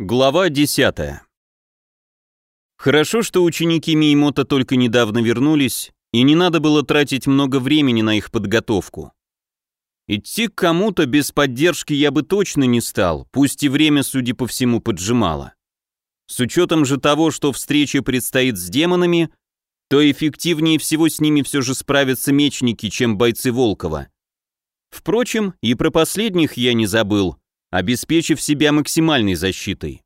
Глава 10. Хорошо, что ученики Миемота только недавно вернулись, и не надо было тратить много времени на их подготовку. Идти к кому-то без поддержки я бы точно не стал, пусть и время, судя по всему, поджимало. С учетом же того, что встреча предстоит с демонами, то эффективнее всего с ними все же справятся мечники, чем бойцы Волкова. Впрочем, и про последних я не забыл – обеспечив себя максимальной защитой.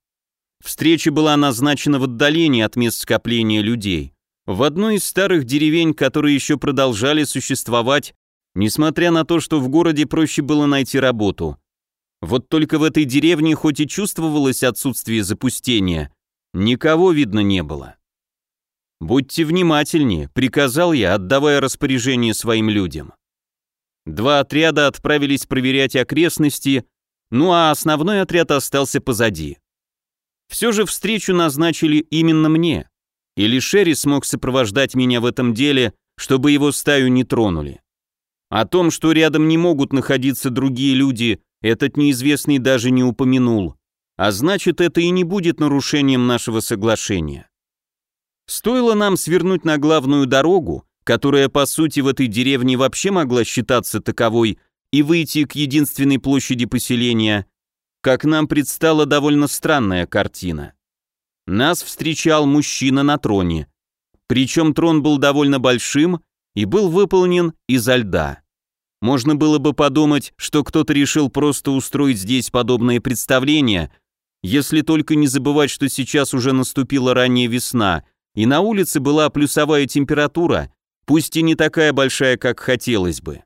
Встреча была назначена в отдалении от мест скопления людей, в одной из старых деревень, которые еще продолжали существовать, несмотря на то, что в городе проще было найти работу. Вот только в этой деревне хоть и чувствовалось отсутствие запустения, никого видно не было. «Будьте внимательнее», — приказал я, отдавая распоряжение своим людям. Два отряда отправились проверять окрестности, ну а основной отряд остался позади. Все же встречу назначили именно мне, или Шерри смог сопровождать меня в этом деле, чтобы его стаю не тронули. О том, что рядом не могут находиться другие люди, этот неизвестный даже не упомянул, а значит, это и не будет нарушением нашего соглашения. Стоило нам свернуть на главную дорогу, которая, по сути, в этой деревне вообще могла считаться таковой и выйти к единственной площади поселения, как нам предстала довольно странная картина. Нас встречал мужчина на троне. Причем трон был довольно большим и был выполнен изо льда. Можно было бы подумать, что кто-то решил просто устроить здесь подобное представление, если только не забывать, что сейчас уже наступила ранняя весна, и на улице была плюсовая температура, пусть и не такая большая, как хотелось бы.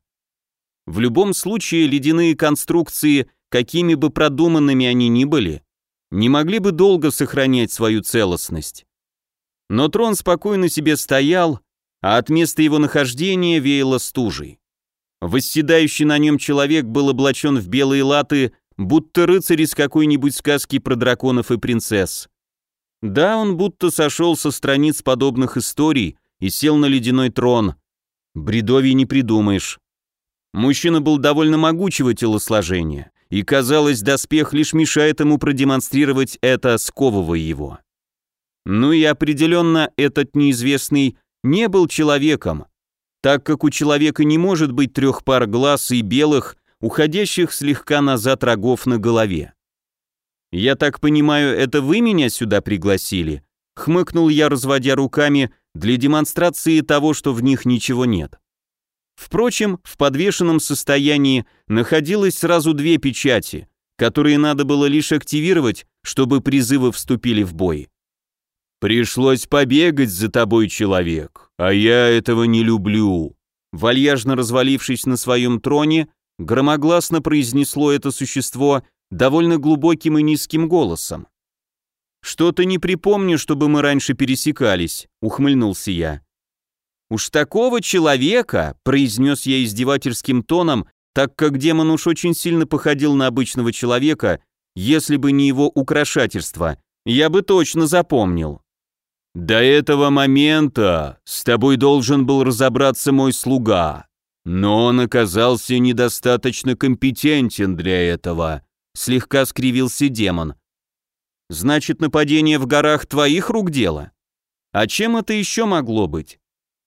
В любом случае, ледяные конструкции, какими бы продуманными они ни были, не могли бы долго сохранять свою целостность. Но трон спокойно себе стоял, а от места его нахождения веяло стужей. Восседающий на нем человек был облачен в белые латы, будто рыцарь из какой-нибудь сказки про драконов и принцесс. Да, он будто сошел со страниц подобных историй и сел на ледяной трон. Бредовий не придумаешь. Мужчина был довольно могучего телосложения, и, казалось, доспех лишь мешает ему продемонстрировать это, сковывая его. Ну и определенно этот неизвестный не был человеком, так как у человека не может быть трех пар глаз и белых, уходящих слегка назад рогов на голове. «Я так понимаю, это вы меня сюда пригласили?» — хмыкнул я, разводя руками для демонстрации того, что в них ничего нет. Впрочем, в подвешенном состоянии находилось сразу две печати, которые надо было лишь активировать, чтобы призывы вступили в бой. «Пришлось побегать за тобой, человек, а я этого не люблю», вальяжно развалившись на своем троне, громогласно произнесло это существо довольно глубоким и низким голосом. «Что-то не припомню, чтобы мы раньше пересекались», — ухмыльнулся я. «Уж такого человека», — произнес я издевательским тоном, так как демон уж очень сильно походил на обычного человека, если бы не его украшательство, я бы точно запомнил. «До этого момента с тобой должен был разобраться мой слуга, но он оказался недостаточно компетентен для этого», — слегка скривился демон. «Значит, нападение в горах твоих рук дело? А чем это еще могло быть?»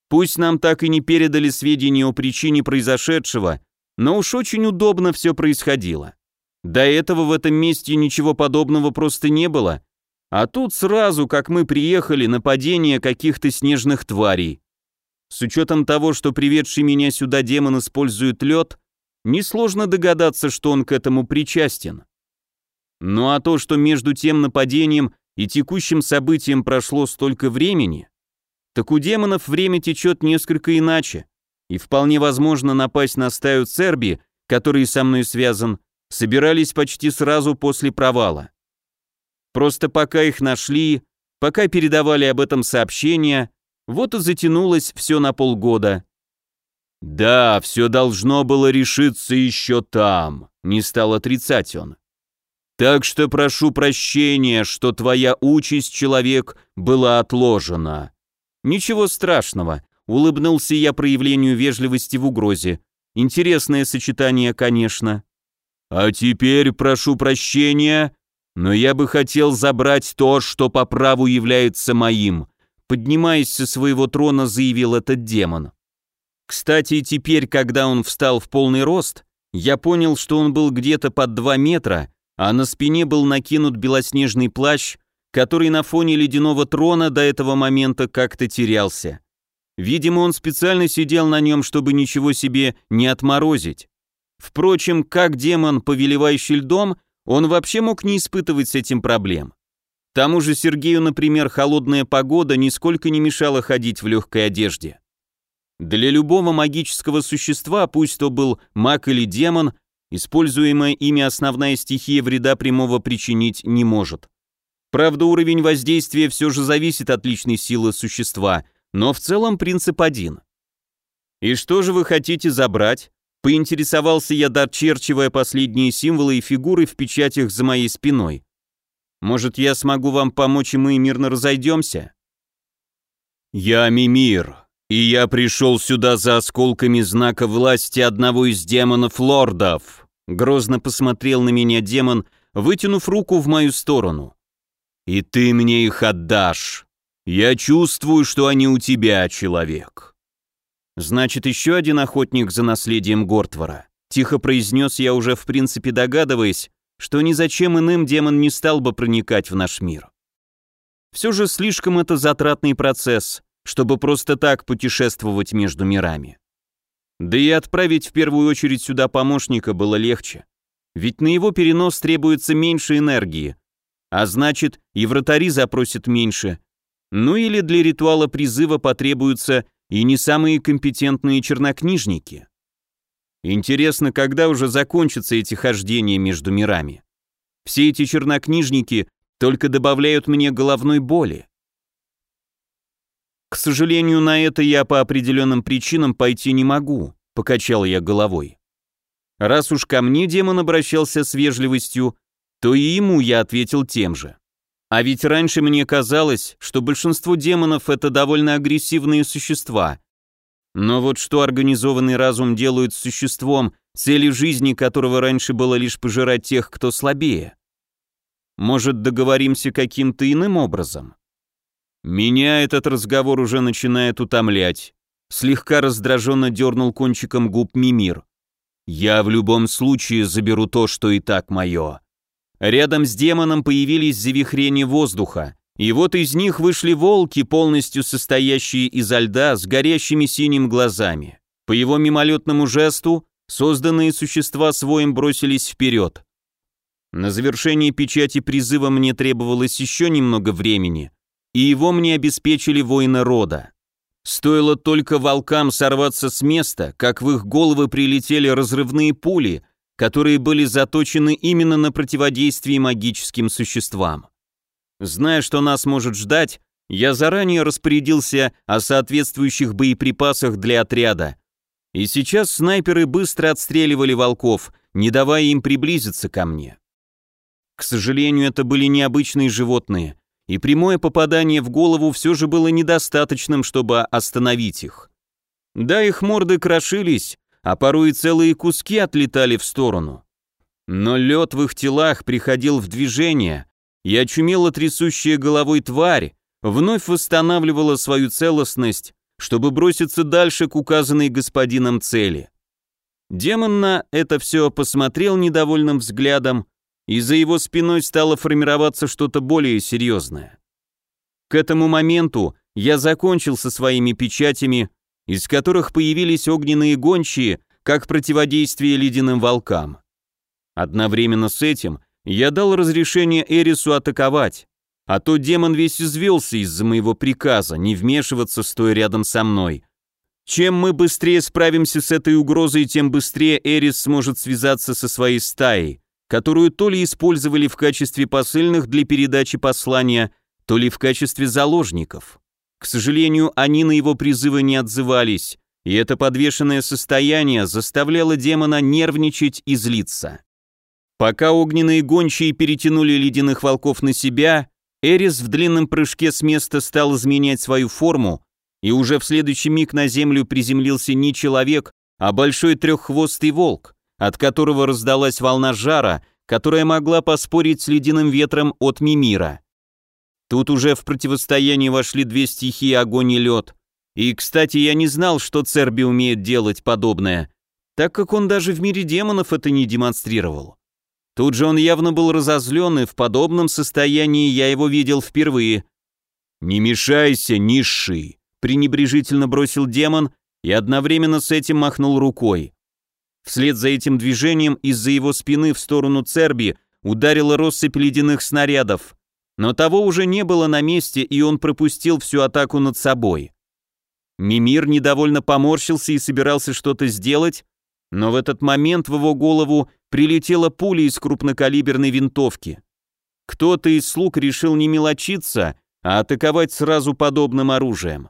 Пусть нам так и не передали сведения о причине произошедшего, но уж очень удобно все происходило. До этого в этом месте ничего подобного просто не было, а тут сразу, как мы приехали, нападение каких-то снежных тварей. С учетом того, что приведший меня сюда демон использует лед, несложно догадаться, что он к этому причастен. Ну а то, что между тем нападением и текущим событием прошло столько времени, так у демонов время течет несколько иначе, и вполне возможно напасть на стаю Церби, который со мной связан, собирались почти сразу после провала. Просто пока их нашли, пока передавали об этом сообщения, вот и затянулось все на полгода. «Да, все должно было решиться еще там», — не стал отрицать он. «Так что прошу прощения, что твоя участь, человек, была отложена. «Ничего страшного», — улыбнулся я проявлению вежливости в угрозе. «Интересное сочетание, конечно». «А теперь прошу прощения, но я бы хотел забрать то, что по праву является моим», поднимаясь со своего трона, заявил этот демон. Кстати, теперь, когда он встал в полный рост, я понял, что он был где-то под 2 метра, а на спине был накинут белоснежный плащ, который на фоне ледяного трона до этого момента как-то терялся. Видимо, он специально сидел на нем, чтобы ничего себе не отморозить. Впрочем, как демон, повелевающий льдом, он вообще мог не испытывать с этим проблем. Тому же Сергею, например, холодная погода нисколько не мешала ходить в легкой одежде. Для любого магического существа, пусть то был маг или демон, используемая ими основная стихия вреда прямого причинить не может. Правда, уровень воздействия все же зависит от личной силы существа, но в целом принцип один. «И что же вы хотите забрать?» Поинтересовался я, дочерчивая последние символы и фигуры в печатях за моей спиной. «Может, я смогу вам помочь, и мы мирно разойдемся?» «Я Мимир», и я пришел сюда за осколками знака власти одного из демонов-лордов. Грозно посмотрел на меня демон, вытянув руку в мою сторону. И ты мне их отдашь. Я чувствую, что они у тебя, человек. Значит, еще один охотник за наследием Гортвара. Тихо произнес я уже в принципе догадываясь, что ни зачем иным демон не стал бы проникать в наш мир. Все же слишком это затратный процесс, чтобы просто так путешествовать между мирами. Да и отправить в первую очередь сюда помощника было легче. Ведь на его перенос требуется меньше энергии, а значит и вратари запросят меньше. Ну или для ритуала призыва потребуются и не самые компетентные чернокнижники. Интересно, когда уже закончатся эти хождения между мирами? Все эти чернокнижники только добавляют мне головной боли. «К сожалению, на это я по определенным причинам пойти не могу», — покачал я головой. Раз уж ко мне демон обращался с вежливостью, то и ему я ответил тем же. А ведь раньше мне казалось, что большинство демонов — это довольно агрессивные существа. Но вот что организованный разум делает с существом, цели жизни которого раньше было лишь пожирать тех, кто слабее? Может, договоримся каким-то иным образом? Меня этот разговор уже начинает утомлять. Слегка раздраженно дернул кончиком губ Мимир. Я в любом случае заберу то, что и так мое. Рядом с демоном появились завихрения воздуха, и вот из них вышли волки, полностью состоящие изо льда, с горящими синим глазами. По его мимолетному жесту созданные существа своим бросились вперед. На завершение печати призыва мне требовалось еще немного времени, и его мне обеспечили воины рода. Стоило только волкам сорваться с места, как в их головы прилетели разрывные пули, которые были заточены именно на противодействие магическим существам. Зная, что нас может ждать, я заранее распорядился о соответствующих боеприпасах для отряда. И сейчас снайперы быстро отстреливали волков, не давая им приблизиться ко мне. К сожалению, это были необычные животные, и прямое попадание в голову все же было недостаточным, чтобы остановить их. Да, их морды крошились, а порой и целые куски отлетали в сторону. Но лед в их телах приходил в движение, и очумело трясущая головой тварь вновь восстанавливала свою целостность, чтобы броситься дальше к указанной господином цели. Демон на это все посмотрел недовольным взглядом, и за его спиной стало формироваться что-то более серьезное. К этому моменту я закончил со своими печатями, из которых появились огненные гончие, как противодействие ледяным волкам. Одновременно с этим я дал разрешение Эрису атаковать, а то демон весь извелся из-за моего приказа не вмешиваться, стоя рядом со мной. Чем мы быстрее справимся с этой угрозой, тем быстрее Эрис сможет связаться со своей стаей, которую то ли использовали в качестве посыльных для передачи послания, то ли в качестве заложников. К сожалению, они на его призывы не отзывались, и это подвешенное состояние заставляло демона нервничать и злиться. Пока огненные гончие перетянули ледяных волков на себя, Эрис в длинном прыжке с места стал изменять свою форму, и уже в следующий миг на землю приземлился не человек, а большой треххвостый волк, от которого раздалась волна жара, которая могла поспорить с ледяным ветром от Мимира. Тут уже в противостояние вошли две стихии огонь и лед. И, кстати, я не знал, что Церби умеет делать подобное, так как он даже в мире демонов это не демонстрировал. Тут же он явно был разозлен, и в подобном состоянии я его видел впервые. «Не мешайся, низший!» — пренебрежительно бросил демон и одновременно с этим махнул рукой. Вслед за этим движением из-за его спины в сторону Церби ударила россыпь ледяных снарядов, но того уже не было на месте, и он пропустил всю атаку над собой. Мимир недовольно поморщился и собирался что-то сделать, но в этот момент в его голову прилетела пуля из крупнокалиберной винтовки. Кто-то из слуг решил не мелочиться, а атаковать сразу подобным оружием.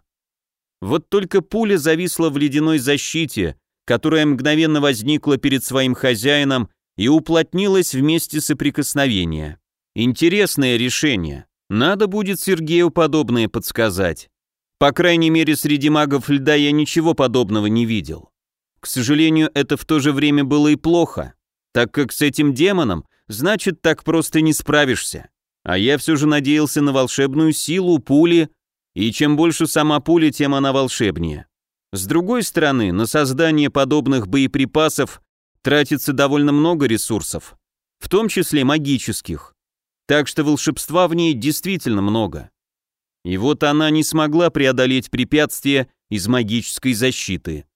Вот только пуля зависла в ледяной защите, которая мгновенно возникла перед своим хозяином и уплотнилась в месте соприкосновения. Интересное решение. Надо будет Сергею подобное подсказать. По крайней мере, среди магов льда я ничего подобного не видел. К сожалению, это в то же время было и плохо, так как с этим демоном, значит, так просто не справишься. А я все же надеялся на волшебную силу пули, и чем больше сама пуля, тем она волшебнее. С другой стороны, на создание подобных боеприпасов тратится довольно много ресурсов, в том числе магических. Так что волшебства в ней действительно много. И вот она не смогла преодолеть препятствие из магической защиты.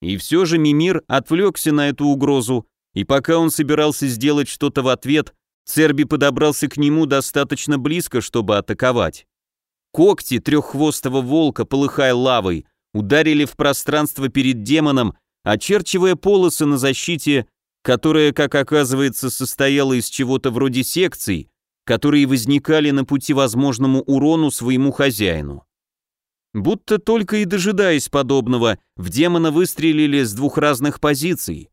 И все же Мимир отвлекся на эту угрозу, и пока он собирался сделать что-то в ответ, Церби подобрался к нему достаточно близко, чтобы атаковать. Когти треххвостого волка, полыхая лавой, ударили в пространство перед демоном, очерчивая полосы на защите, которая, как оказывается, состояла из чего-то вроде секций, которые возникали на пути возможному урону своему хозяину. Будто только и дожидаясь подобного, в демона выстрелили с двух разных позиций.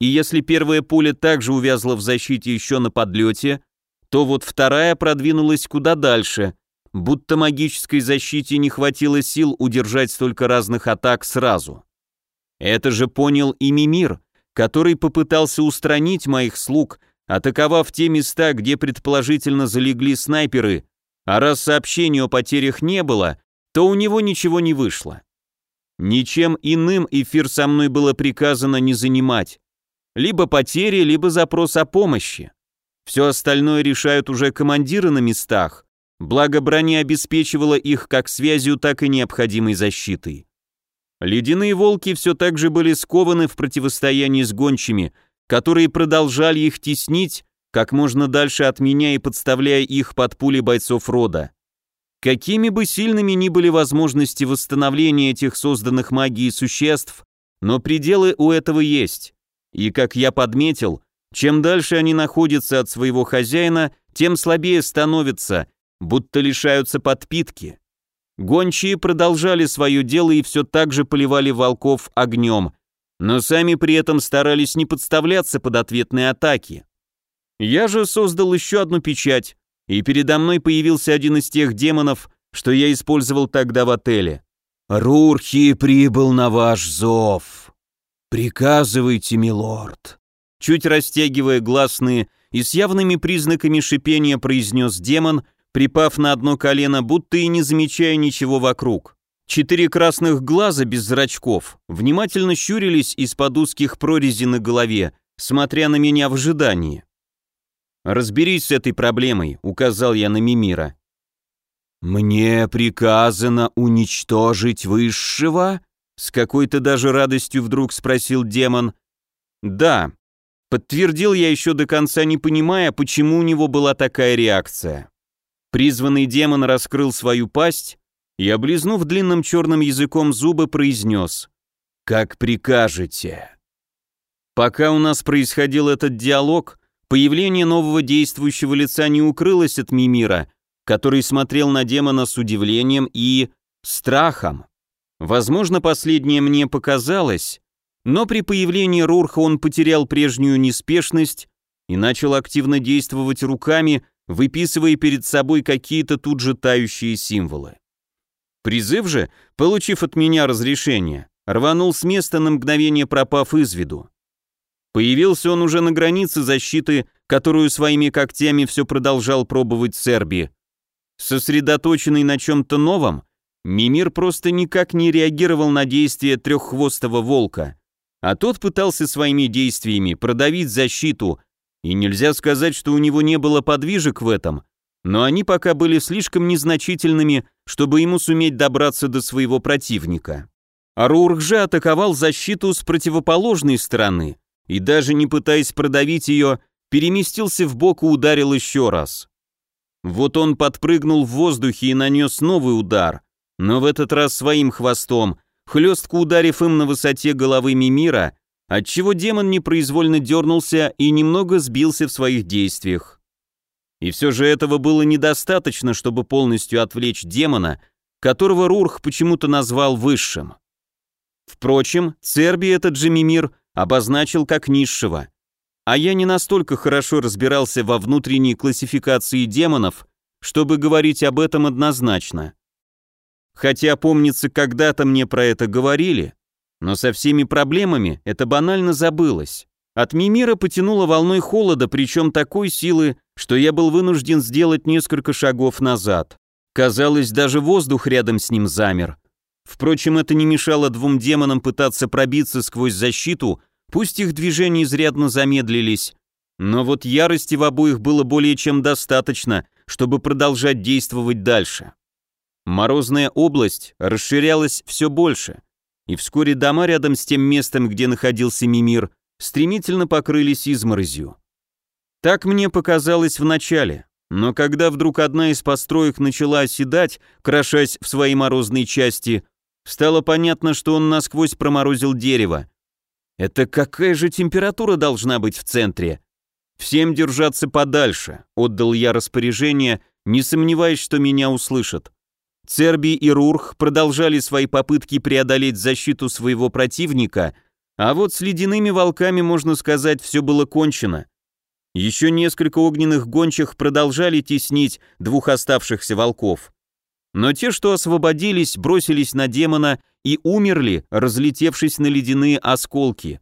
И если первая пуля также увязла в защите еще на подлете, то вот вторая продвинулась куда дальше, будто магической защите не хватило сил удержать столько разных атак сразу. Это же понял и Мимир, который попытался устранить моих слуг, атаковав те места, где предположительно залегли снайперы, а раз сообщений о потерях не было, то у него ничего не вышло. Ничем иным эфир со мной было приказано не занимать. Либо потери, либо запрос о помощи. Все остальное решают уже командиры на местах, благо броня обеспечивала их как связью, так и необходимой защитой. Ледяные волки все так же были скованы в противостоянии с гончими, которые продолжали их теснить как можно дальше от меня и подставляя их под пули бойцов рода. Какими бы сильными ни были возможности восстановления этих созданных магией существ, но пределы у этого есть. И, как я подметил, чем дальше они находятся от своего хозяина, тем слабее становятся, будто лишаются подпитки. Гончие продолжали свое дело и все так же поливали волков огнем, но сами при этом старались не подставляться под ответные атаки. Я же создал еще одну печать, и передо мной появился один из тех демонов, что я использовал тогда в отеле. «Рурхи прибыл на ваш зов. Приказывайте, милорд». Чуть растягивая гласные и с явными признаками шипения произнес демон, припав на одно колено, будто и не замечая ничего вокруг. Четыре красных глаза без зрачков внимательно щурились из-под узких прорезей на голове, смотря на меня в ожидании. «Разберись с этой проблемой», — указал я на Мимира. «Мне приказано уничтожить высшего?» С какой-то даже радостью вдруг спросил демон. «Да», — подтвердил я еще до конца, не понимая, почему у него была такая реакция. Призванный демон раскрыл свою пасть и, облизнув длинным черным языком зубы, произнес «Как прикажете». Пока у нас происходил этот диалог, появление нового действующего лица не укрылось от Мимира, который смотрел на демона с удивлением и страхом. Возможно, последнее мне показалось, но при появлении Рурха он потерял прежнюю неспешность и начал активно действовать руками, выписывая перед собой какие-то тут же тающие символы. Призыв же, получив от меня разрешение, рванул с места на мгновение пропав из виду. Появился он уже на границе защиты, которую своими когтями все продолжал пробовать Серби. Сосредоточенный на чем-то новом, Мимир просто никак не реагировал на действия треххвостого волка, а тот пытался своими действиями продавить защиту, и нельзя сказать, что у него не было подвижек в этом, но они пока были слишком незначительными, чтобы ему суметь добраться до своего противника. Арурх же атаковал защиту с противоположной стороны и даже не пытаясь продавить ее, переместился в бок и ударил еще раз. Вот он подпрыгнул в воздухе и нанес новый удар, но в этот раз своим хвостом, хлестко ударив им на высоте головы Мимира, отчего демон непроизвольно дернулся и немного сбился в своих действиях. И все же этого было недостаточно, чтобы полностью отвлечь демона, которого Рурх почему-то назвал высшим. Впрочем, Церби этот же Мимир обозначил как низшего, а я не настолько хорошо разбирался во внутренней классификации демонов, чтобы говорить об этом однозначно. Хотя, помнится, когда-то мне про это говорили, но со всеми проблемами это банально забылось. От Мимира потянуло волной холода, причем такой силы, что я был вынужден сделать несколько шагов назад. Казалось, даже воздух рядом с ним замер. Впрочем, это не мешало двум демонам пытаться пробиться сквозь защиту, пусть их движения изрядно замедлились. Но вот ярости в обоих было более чем достаточно, чтобы продолжать действовать дальше. Морозная область расширялась все больше, и вскоре дома рядом с тем местом, где находился Мимир, стремительно покрылись изморозью. Так мне показалось вначале, но когда вдруг одна из построек начала оседать, крошась в своей морозной части, стало понятно, что он насквозь проморозил дерево. Это какая же температура должна быть в центре? Всем держаться подальше, отдал я распоряжение, не сомневаясь, что меня услышат. Церби и Рурх продолжали свои попытки преодолеть защиту своего противника, а вот с ледяными волками, можно сказать, все было кончено. Еще несколько огненных гончих продолжали теснить двух оставшихся волков. Но те, что освободились, бросились на демона и умерли, разлетевшись на ледяные осколки.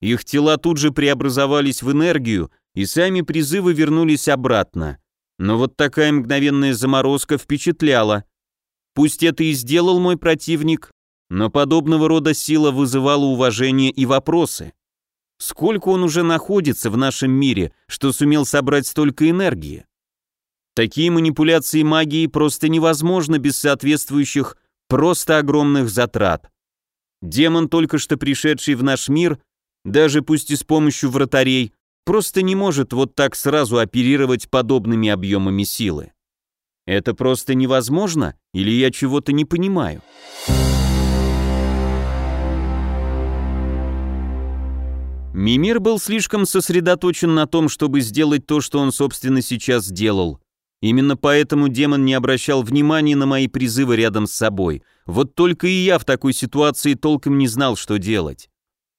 Их тела тут же преобразовались в энергию, и сами призывы вернулись обратно. Но вот такая мгновенная заморозка впечатляла. Пусть это и сделал мой противник, но подобного рода сила вызывала уважение и вопросы. Сколько он уже находится в нашем мире, что сумел собрать столько энергии? Такие манипуляции магии просто невозможно без соответствующих просто огромных затрат. Демон, только что пришедший в наш мир, даже пусть и с помощью вратарей, просто не может вот так сразу оперировать подобными объемами силы. Это просто невозможно, или я чего-то не понимаю? Мимир был слишком сосредоточен на том, чтобы сделать то, что он, собственно, сейчас сделал. Именно поэтому демон не обращал внимания на мои призывы рядом с собой. Вот только и я в такой ситуации толком не знал, что делать.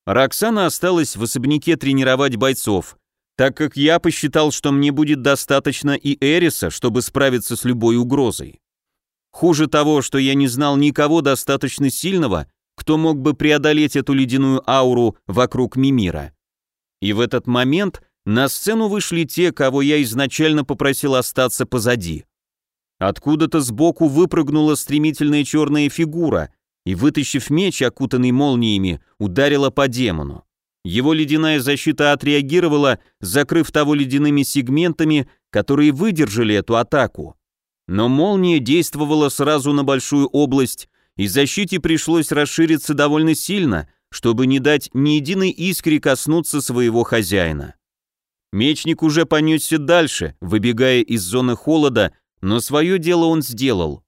Роксана осталась в особняке тренировать бойцов, так как я посчитал, что мне будет достаточно и Эриса, чтобы справиться с любой угрозой. Хуже того, что я не знал никого достаточно сильного, кто мог бы преодолеть эту ледяную ауру вокруг Мимира. И в этот момент на сцену вышли те, кого я изначально попросил остаться позади. Откуда-то сбоку выпрыгнула стремительная черная фигура и, вытащив меч, окутанный молниями, ударила по демону. Его ледяная защита отреагировала, закрыв того ледяными сегментами, которые выдержали эту атаку. Но молния действовала сразу на большую область, и защите пришлось расшириться довольно сильно, чтобы не дать ни единой искре коснуться своего хозяина. Мечник уже понесся дальше, выбегая из зоны холода, но свое дело он сделал.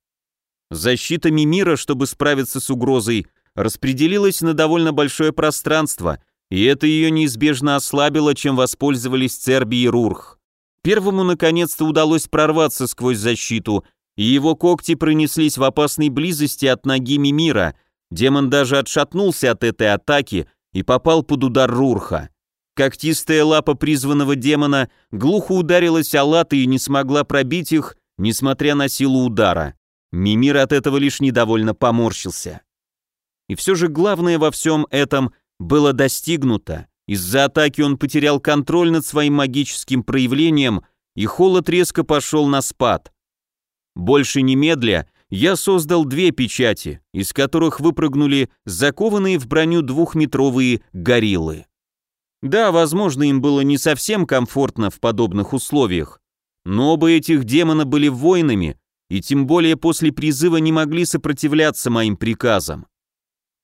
Защита Мимира, чтобы справиться с угрозой, распределилась на довольно большое пространство, и это ее неизбежно ослабило, чем воспользовались Церби и Рурх. Первому наконец-то удалось прорваться сквозь защиту, и его когти пронеслись в опасной близости от ноги Мимира. Демон даже отшатнулся от этой атаки и попал под удар Рурха. Когтистая лапа призванного демона глухо ударилась о латы и не смогла пробить их, несмотря на силу удара. Мимир от этого лишь недовольно поморщился. И все же главное во всем этом было достигнуто. Из-за атаки он потерял контроль над своим магическим проявлением, и холод резко пошел на спад. Больше немедля я создал две печати, из которых выпрыгнули закованные в броню двухметровые гориллы. Да, возможно, им было не совсем комфортно в подобных условиях, но оба этих демона были воинами, и тем более после призыва не могли сопротивляться моим приказам.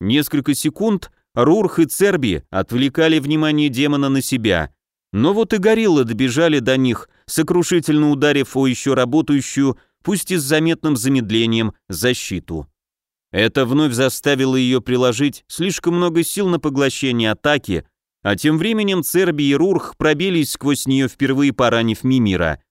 Несколько секунд Рурх и Церби отвлекали внимание демона на себя, но вот и гориллы добежали до них, сокрушительно ударив о еще работающую пусть и с заметным замедлением, защиту. Это вновь заставило ее приложить слишком много сил на поглощение атаки, а тем временем Церби и Рурх пробились сквозь нее, впервые поранив Мимира.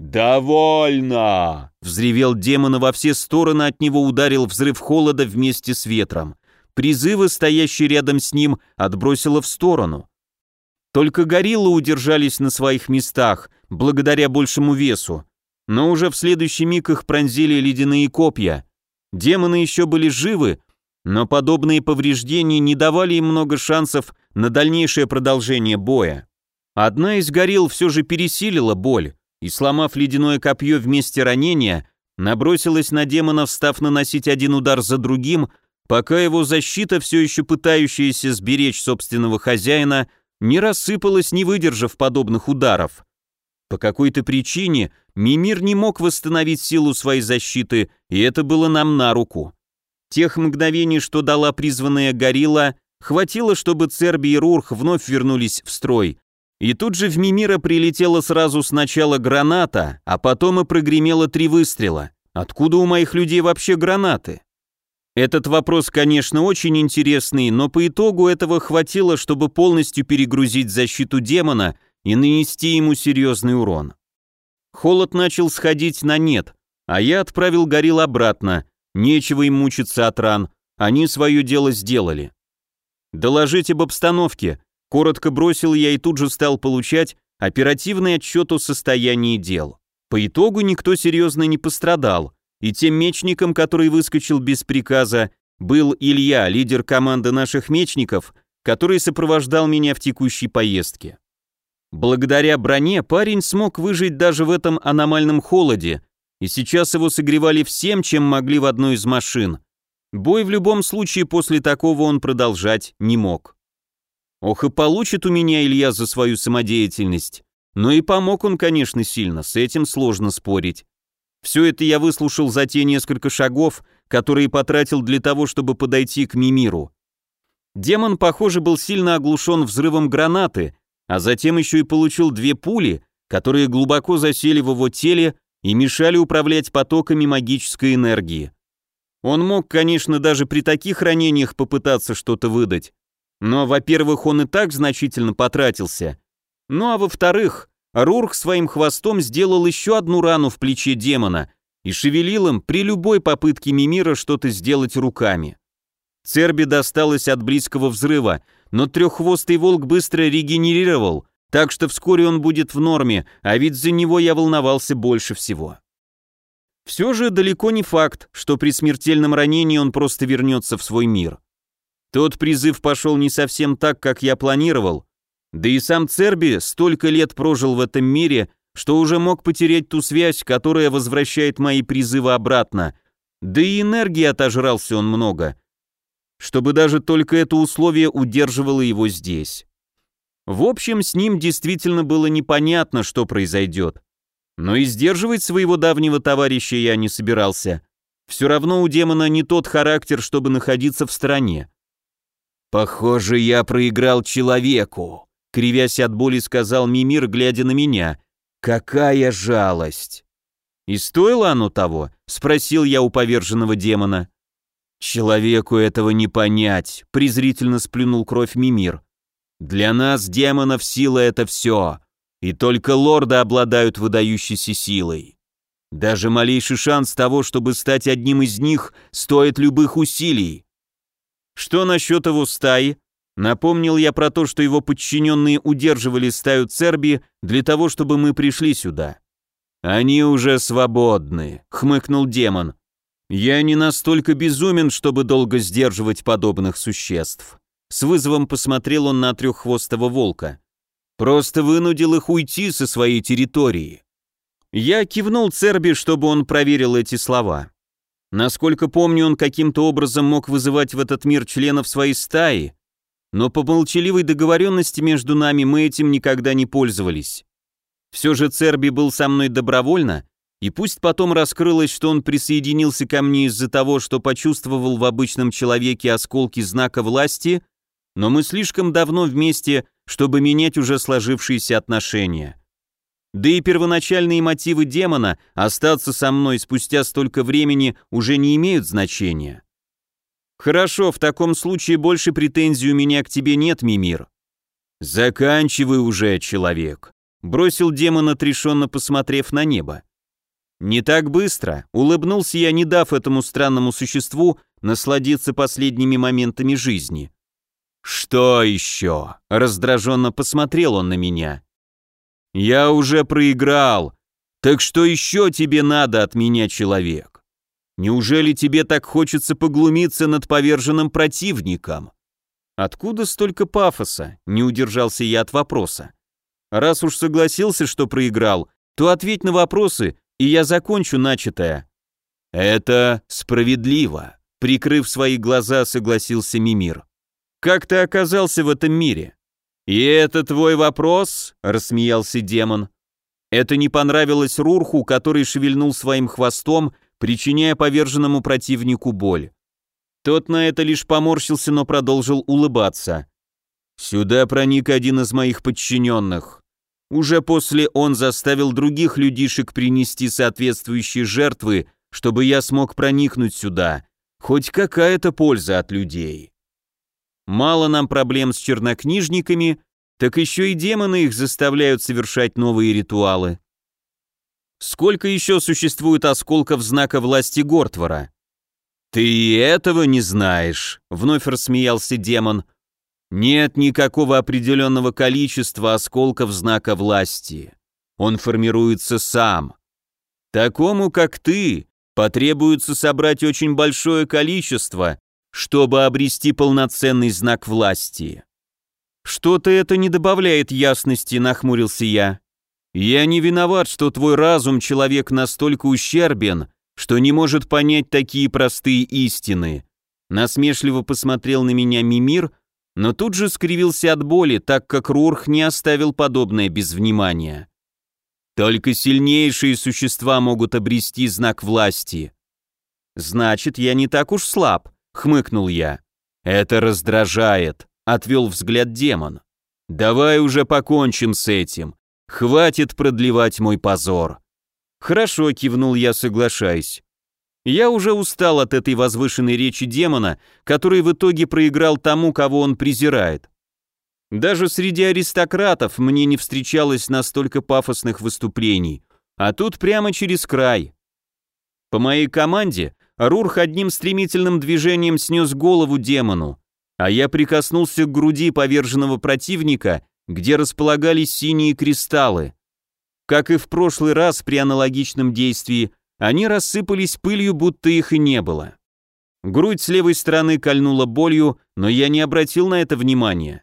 «Довольно!» — взревел демона во все стороны, от него ударил взрыв холода вместе с ветром. Призывы, стоящие рядом с ним, отбросило в сторону. Только гориллы удержались на своих местах, благодаря большему весу но уже в следующий миг их пронзили ледяные копья. Демоны еще были живы, но подобные повреждения не давали им много шансов на дальнейшее продолжение боя. Одна из горилл все же пересилила боль и, сломав ледяное копье вместе ранения, набросилась на демона, встав наносить один удар за другим, пока его защита, все еще пытающаяся сберечь собственного хозяина, не рассыпалась, не выдержав подобных ударов. По какой-то причине Мимир не мог восстановить силу своей защиты, и это было нам на руку. Тех мгновений, что дала призванная горилла, хватило, чтобы Церби и Рурх вновь вернулись в строй. И тут же в Мимира прилетела сразу сначала граната, а потом и прогремело три выстрела. Откуда у моих людей вообще гранаты? Этот вопрос, конечно, очень интересный, но по итогу этого хватило, чтобы полностью перегрузить защиту демона и нанести ему серьезный урон. Холод начал сходить на нет, а я отправил горил обратно, нечего им мучиться от ран, они свое дело сделали. «Доложить об обстановке», коротко бросил я и тут же стал получать оперативный отчет о состоянии дел. По итогу никто серьезно не пострадал, и тем мечником, который выскочил без приказа, был Илья, лидер команды наших мечников, который сопровождал меня в текущей поездке. Благодаря броне парень смог выжить даже в этом аномальном холоде, и сейчас его согревали всем, чем могли в одной из машин. Бой в любом случае после такого он продолжать не мог. Ох и получит у меня Илья за свою самодеятельность. Но и помог он, конечно, сильно, с этим сложно спорить. Все это я выслушал за те несколько шагов, которые потратил для того, чтобы подойти к Мимиру. Демон, похоже, был сильно оглушен взрывом гранаты, а затем еще и получил две пули, которые глубоко засели в его теле и мешали управлять потоками магической энергии. Он мог, конечно, даже при таких ранениях попытаться что-то выдать, но, во-первых, он и так значительно потратился, ну а во-вторых, Рурх своим хвостом сделал еще одну рану в плече демона и шевелил им при любой попытке Мимира что-то сделать руками. Церби досталось от близкого взрыва, но треххвостый волк быстро регенерировал, так что вскоре он будет в норме, а ведь за него я волновался больше всего. Все же далеко не факт, что при смертельном ранении он просто вернется в свой мир. Тот призыв пошел не совсем так, как я планировал, да и сам Церби столько лет прожил в этом мире, что уже мог потерять ту связь, которая возвращает мои призывы обратно, да и энергии отожрался он много, чтобы даже только это условие удерживало его здесь. В общем, с ним действительно было непонятно, что произойдет. Но и сдерживать своего давнего товарища я не собирался. Все равно у демона не тот характер, чтобы находиться в стороне. «Похоже, я проиграл человеку», — кривясь от боли сказал Мимир, глядя на меня. «Какая жалость!» «И стоило оно того?» — спросил я у поверженного демона. «Человеку этого не понять», — презрительно сплюнул кровь Мимир. «Для нас, демонов, сила — это все, и только лорды обладают выдающейся силой. Даже малейший шанс того, чтобы стать одним из них, стоит любых усилий». «Что насчет его стаи?» Напомнил я про то, что его подчиненные удерживали стаю Церби для того, чтобы мы пришли сюда. «Они уже свободны», — хмыкнул демон. Я не настолько безумен, чтобы долго сдерживать подобных существ. С вызовом посмотрел он на треххвостого волка. Просто вынудил их уйти со своей территории. Я кивнул Церби, чтобы он проверил эти слова. Насколько помню, он каким-то образом мог вызывать в этот мир членов своей стаи, но по молчаливой договоренности между нами мы этим никогда не пользовались. Все же Церби был со мной добровольно, и пусть потом раскрылось, что он присоединился ко мне из-за того, что почувствовал в обычном человеке осколки знака власти, но мы слишком давно вместе, чтобы менять уже сложившиеся отношения. Да и первоначальные мотивы демона остаться со мной спустя столько времени уже не имеют значения. Хорошо, в таком случае больше претензий у меня к тебе нет, Мимир. Заканчивай уже, человек, бросил демон, отрешенно посмотрев на небо. Не так быстро, улыбнулся я, не дав этому странному существу насладиться последними моментами жизни. «Что еще?» — раздраженно посмотрел он на меня. «Я уже проиграл. Так что еще тебе надо от меня, человек? Неужели тебе так хочется поглумиться над поверженным противником?» «Откуда столько пафоса?» — не удержался я от вопроса. «Раз уж согласился, что проиграл, то ответь на вопросы, и я закончу начатое». «Это справедливо», — прикрыв свои глаза, согласился Мимир. «Как ты оказался в этом мире?» «И это твой вопрос?» — рассмеялся демон. Это не понравилось Рурху, который шевельнул своим хвостом, причиняя поверженному противнику боль. Тот на это лишь поморщился, но продолжил улыбаться. «Сюда проник один из моих подчиненных. Уже после он заставил других людишек принести соответствующие жертвы, чтобы я смог проникнуть сюда. Хоть какая-то польза от людей». Мало нам проблем с чернокнижниками, так еще и демоны их заставляют совершать новые ритуалы. Сколько еще существует осколков знака власти Гортвора? Ты этого не знаешь, вновь рассмеялся демон. Нет никакого определенного количества осколков знака власти. Он формируется сам. Такому, как ты, потребуется собрать очень большое количество, чтобы обрести полноценный знак власти. Что-то это не добавляет ясности, нахмурился я. Я не виноват, что твой разум человек настолько ущербен, что не может понять такие простые истины. Насмешливо посмотрел на меня Мимир, но тут же скривился от боли, так как Рурх не оставил подобное без внимания. Только сильнейшие существа могут обрести знак власти. Значит, я не так уж слаб хмыкнул я. Это раздражает, отвел взгляд демон. Давай уже покончим с этим. Хватит продлевать мой позор. Хорошо, кивнул я, соглашаясь. Я уже устал от этой возвышенной речи демона, который в итоге проиграл тому, кого он презирает. Даже среди аристократов мне не встречалось настолько пафосных выступлений, а тут прямо через край. По моей команде Рурх одним стремительным движением снес голову демону, а я прикоснулся к груди поверженного противника, где располагались синие кристаллы. Как и в прошлый раз при аналогичном действии, они рассыпались пылью, будто их и не было. Грудь с левой стороны кольнула болью, но я не обратил на это внимания.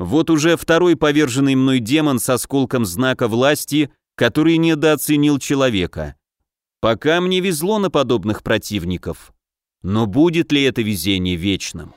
Вот уже второй поверженный мной демон с осколком знака власти, который недооценил человека. Пока мне везло на подобных противников. Но будет ли это везение вечным?